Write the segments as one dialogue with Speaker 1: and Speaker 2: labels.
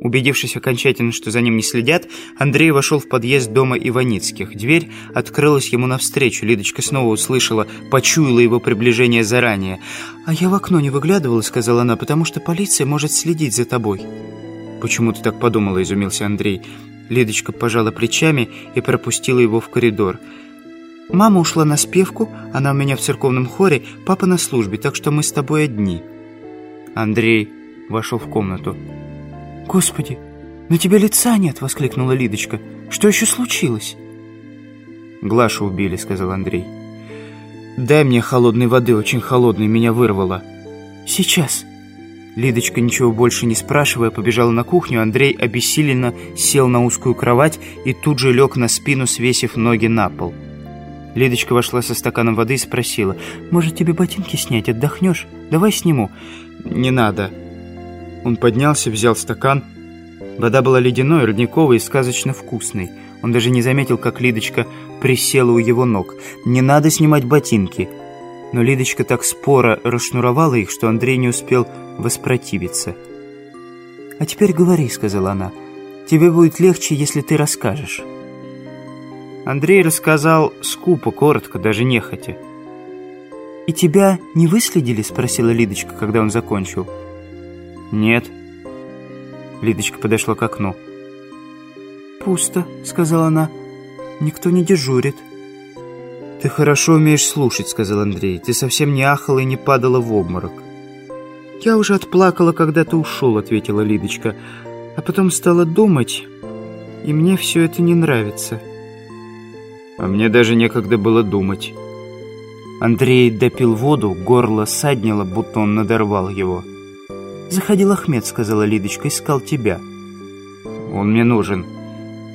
Speaker 1: Убедившись окончательно, что за ним не следят, Андрей вошел в подъезд дома Иваницких. Дверь открылась ему навстречу. Лидочка снова услышала, почуяла его приближение заранее. «А я в окно не выглядывала», — сказала она, «потому что полиция может следить за тобой». «Почему ты так подумала?» — изумился Андрей. Лидочка пожала плечами и пропустила его в коридор. «Мама ушла на спевку, она у меня в церковном хоре, папа на службе, так что мы с тобой одни». Андрей вошел в комнату. «Господи, на тебе лица нет!» — воскликнула Лидочка. «Что еще случилось?» «Глашу убили», — сказал Андрей. «Дай мне холодной воды, очень холодной, меня вырвало». «Сейчас». Лидочка, ничего больше не спрашивая, побежала на кухню. Андрей обессиленно сел на узкую кровать и тут же лег на спину, свесив ноги на пол. Лидочка вошла со стаканом воды и спросила, «Может, тебе ботинки снять? Отдохнешь? Давай сниму». «Не надо». Он поднялся, взял стакан. Вода была ледяной, родниковой и сказочно вкусной. Он даже не заметил, как Лидочка присела у его ног. «Не надо снимать ботинки». Но Лидочка так споро расшнуровала их, что Андрей не успел воспротивиться. «А теперь говори», — сказала она. «Тебе будет легче, если ты расскажешь». Андрей рассказал скупо, коротко, даже нехотя. «И тебя не выследили?» — спросила Лидочка, когда он закончил. «Нет». Лидочка подошла к окну. «Пусто», — сказала она. «Никто не дежурит». «Ты хорошо умеешь слушать», — сказал Андрей. «Ты совсем не ахала и не падала в обморок». «Я уже отплакала, когда ты ушел», — ответила Лидочка. «А потом стала думать, и мне все это не нравится». «А мне даже некогда было думать». Андрей допил воду, горло саднило, будто он надорвал его. «Заходил Ахмед», — сказала Лидочка, — «искал тебя». «Он мне нужен».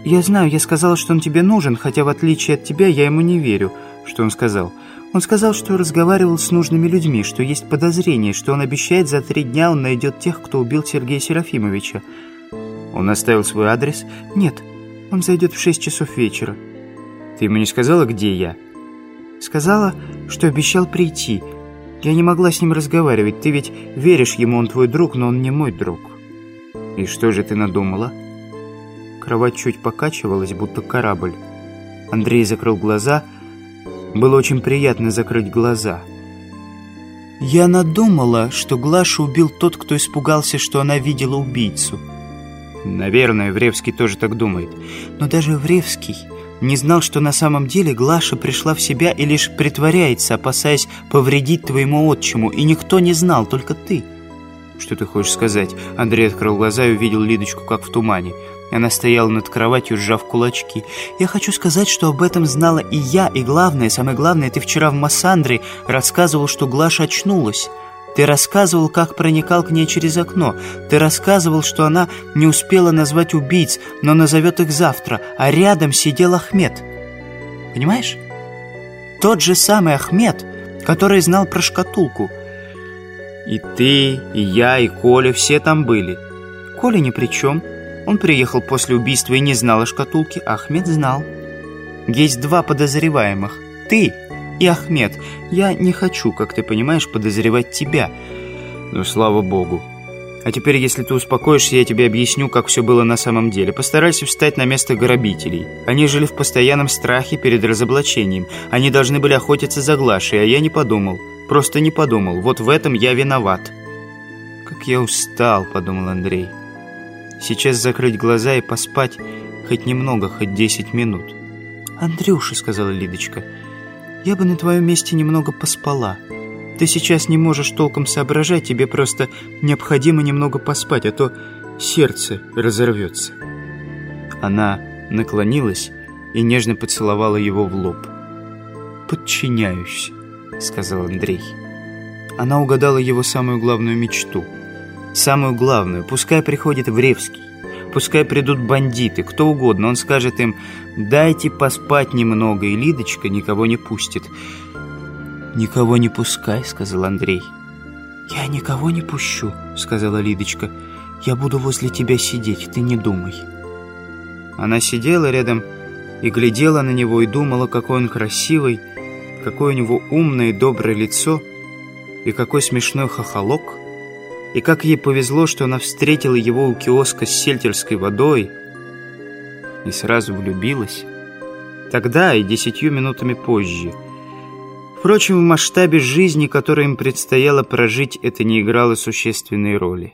Speaker 1: «Я знаю, я сказала, что он тебе нужен, хотя в отличие от тебя я ему не верю». «Что он сказал?» «Он сказал, что разговаривал с нужными людьми, что есть подозрение, что он обещает, за три дня он найдет тех, кто убил Сергея Серафимовича». «Он оставил свой адрес?» «Нет, он зайдет в шесть часов вечера». «Ты ему не сказала, где я?» «Сказала, что обещал прийти». Я не могла с ним разговаривать. Ты ведь веришь ему, он твой друг, но он не мой друг. И что же ты надумала? Кровать чуть покачивалась, будто корабль. Андрей закрыл глаза. Было очень приятно закрыть глаза. Я надумала, что Глашу убил тот, кто испугался, что она видела убийцу. Наверное, Вревский тоже так думает. Но даже Вревский не знал, что на самом деле Глаша пришла в себя и лишь притворяется, опасаясь повредить твоему отчиму, и никто не знал, только ты. Что ты хочешь сказать? Андрей открыл глаза и увидел Лидочку, как в тумане. Она стояла над кроватью, сжав кулачки. «Я хочу сказать, что об этом знала и я, и главное, самое главное, ты вчера в Массандре рассказывал, что Глаша очнулась». Ты рассказывал, как проникал к ней через окно. Ты рассказывал, что она не успела назвать убийц, но назовет их завтра, а рядом сидел Ахмед. Понимаешь? Тот же самый Ахмед, который знал про шкатулку. И ты, и я, и Коля, все там были. Коля ни при чем. Он приехал после убийства и не знал о шкатулке, а Ахмед знал. Есть два подозреваемых. Ты и Ахмед. Я не хочу, как ты понимаешь, подозревать тебя. Ну, слава богу. А теперь, если ты успокоишься, я тебе объясню, как все было на самом деле. Постарайся встать на место грабителей. Они жили в постоянном страхе перед разоблачением. Они должны были охотиться за Глашей, а я не подумал. Просто не подумал. Вот в этом я виноват. «Как я устал», — подумал Андрей. «Сейчас закрыть глаза и поспать хоть немного, хоть десять минут». «Андрюша», — сказала Лидочка, — я бы на твоем месте немного поспала. Ты сейчас не можешь толком соображать, тебе просто необходимо немного поспать, а то сердце разорвется». Она наклонилась и нежно поцеловала его в лоб. «Подчиняюсь», — сказал Андрей. Она угадала его самую главную мечту. Самую главную, пускай приходит Вревский. Пускай придут бандиты, кто угодно. Он скажет им, дайте поспать немного, и Лидочка никого не пустит. «Никого не пускай», — сказал Андрей. «Я никого не пущу», — сказала Лидочка. «Я буду возле тебя сидеть, ты не думай». Она сидела рядом и глядела на него и думала, какой он красивый, какое у него умное и доброе лицо и какой смешной хохолок — И как ей повезло, что она встретила его у киоска с сельтерской водой и сразу влюбилась. Тогда и десятью минутами позже. Впрочем, в масштабе жизни, которой им предстояло прожить, это не играло существенной роли.